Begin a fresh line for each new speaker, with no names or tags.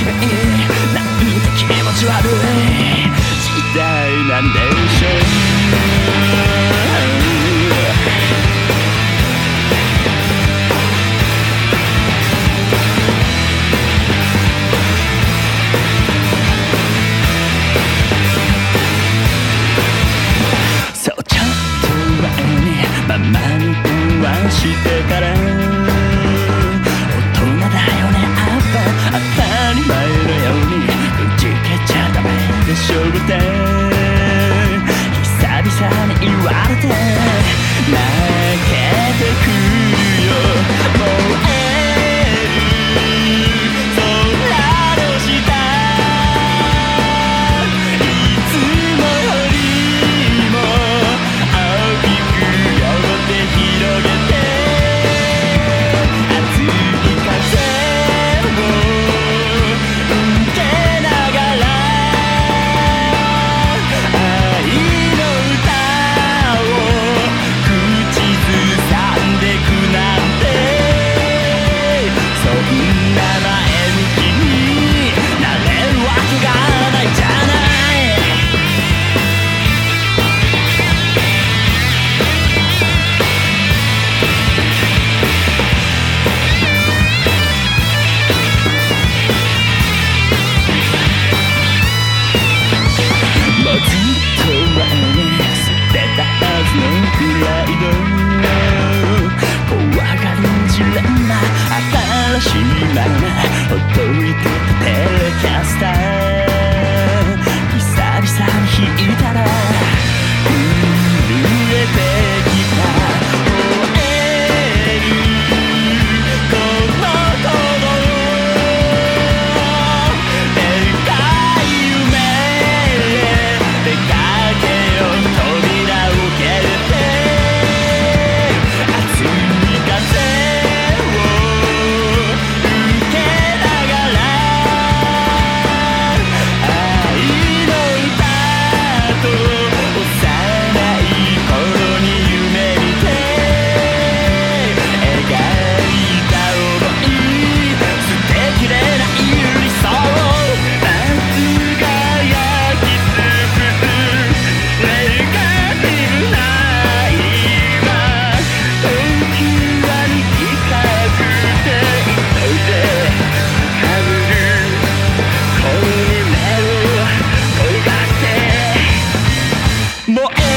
きれいなんて気持ち悪い時代なんでしょうそうちょっと前にままに電話してから。まれて泣けてくるよ。Oh.